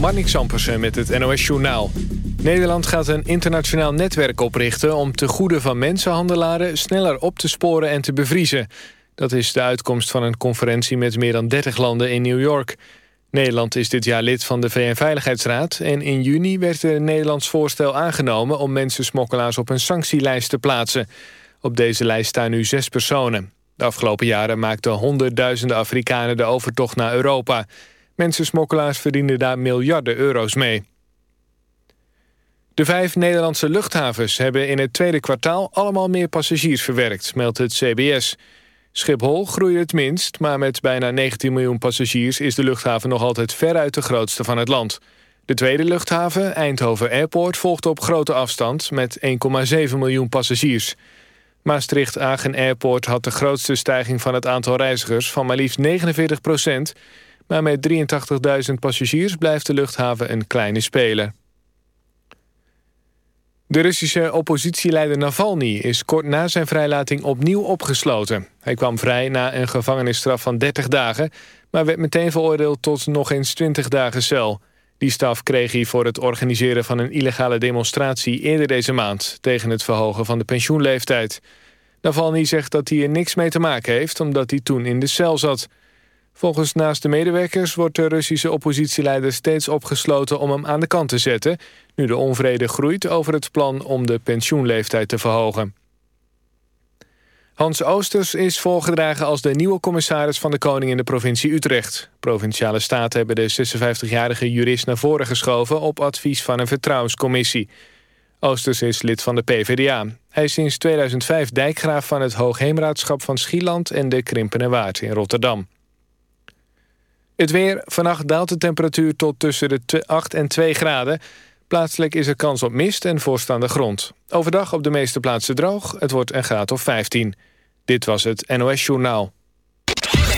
Marnik Sampersen met het NOS Journaal. Nederland gaat een internationaal netwerk oprichten... om te goede van mensenhandelaren sneller op te sporen en te bevriezen. Dat is de uitkomst van een conferentie met meer dan 30 landen in New York. Nederland is dit jaar lid van de VN-veiligheidsraad... en in juni werd er een Nederlands voorstel aangenomen... om mensensmokkelaars op een sanctielijst te plaatsen. Op deze lijst staan nu zes personen. De afgelopen jaren maakten honderdduizenden Afrikanen de overtocht naar Europa... Mensensmokkelaars verdienen daar miljarden euro's mee. De vijf Nederlandse luchthavens hebben in het tweede kwartaal... allemaal meer passagiers verwerkt, meldt het CBS. Schiphol groeit het minst, maar met bijna 19 miljoen passagiers... is de luchthaven nog altijd veruit de grootste van het land. De tweede luchthaven, Eindhoven Airport, volgt op grote afstand... met 1,7 miljoen passagiers. Maastricht-Agen Airport had de grootste stijging van het aantal reizigers... van maar liefst 49 procent... Maar met 83.000 passagiers blijft de luchthaven een kleine speler. De Russische oppositieleider Navalny is kort na zijn vrijlating opnieuw opgesloten. Hij kwam vrij na een gevangenisstraf van 30 dagen... maar werd meteen veroordeeld tot nog eens 20 dagen cel. Die straf kreeg hij voor het organiseren van een illegale demonstratie... eerder deze maand tegen het verhogen van de pensioenleeftijd. Navalny zegt dat hij er niks mee te maken heeft... omdat hij toen in de cel zat... Volgens naast de medewerkers wordt de Russische oppositieleider steeds opgesloten om hem aan de kant te zetten, nu de onvrede groeit over het plan om de pensioenleeftijd te verhogen. Hans Oosters is voorgedragen als de nieuwe commissaris van de Koning in de provincie Utrecht. Provinciale staten hebben de 56-jarige jurist naar voren geschoven op advies van een vertrouwenscommissie. Oosters is lid van de PvdA. Hij is sinds 2005 dijkgraaf van het Hoogheemraadschap van Schieland en de Krimpenerwaard in Rotterdam. Het weer. Vannacht daalt de temperatuur tot tussen de 8 en 2 graden. Plaatselijk is er kans op mist en voorstaande grond. Overdag op de meeste plaatsen droog. Het wordt een graad of 15. Dit was het NOS Journaal.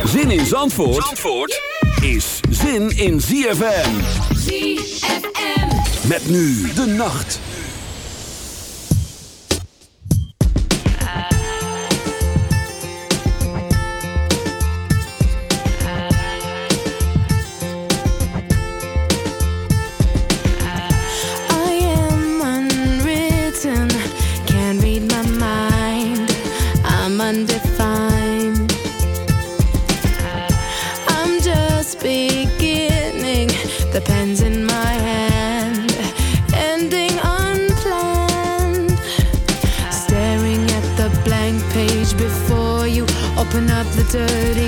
Zin in Zandvoort, Zandvoort is zin in ZFM. ZFM. Met nu de nacht. Dirty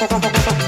Gracias.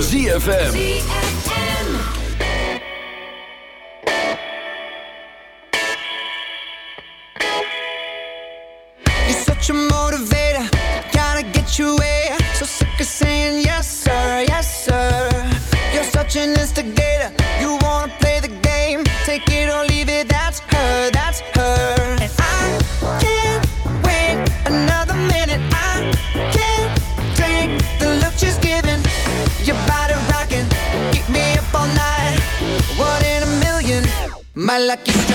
ZFM.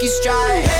lucky strike.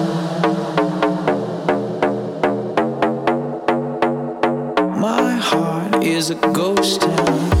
a ghost town.